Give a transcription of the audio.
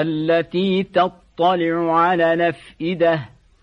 التي تطلع على الأفئدة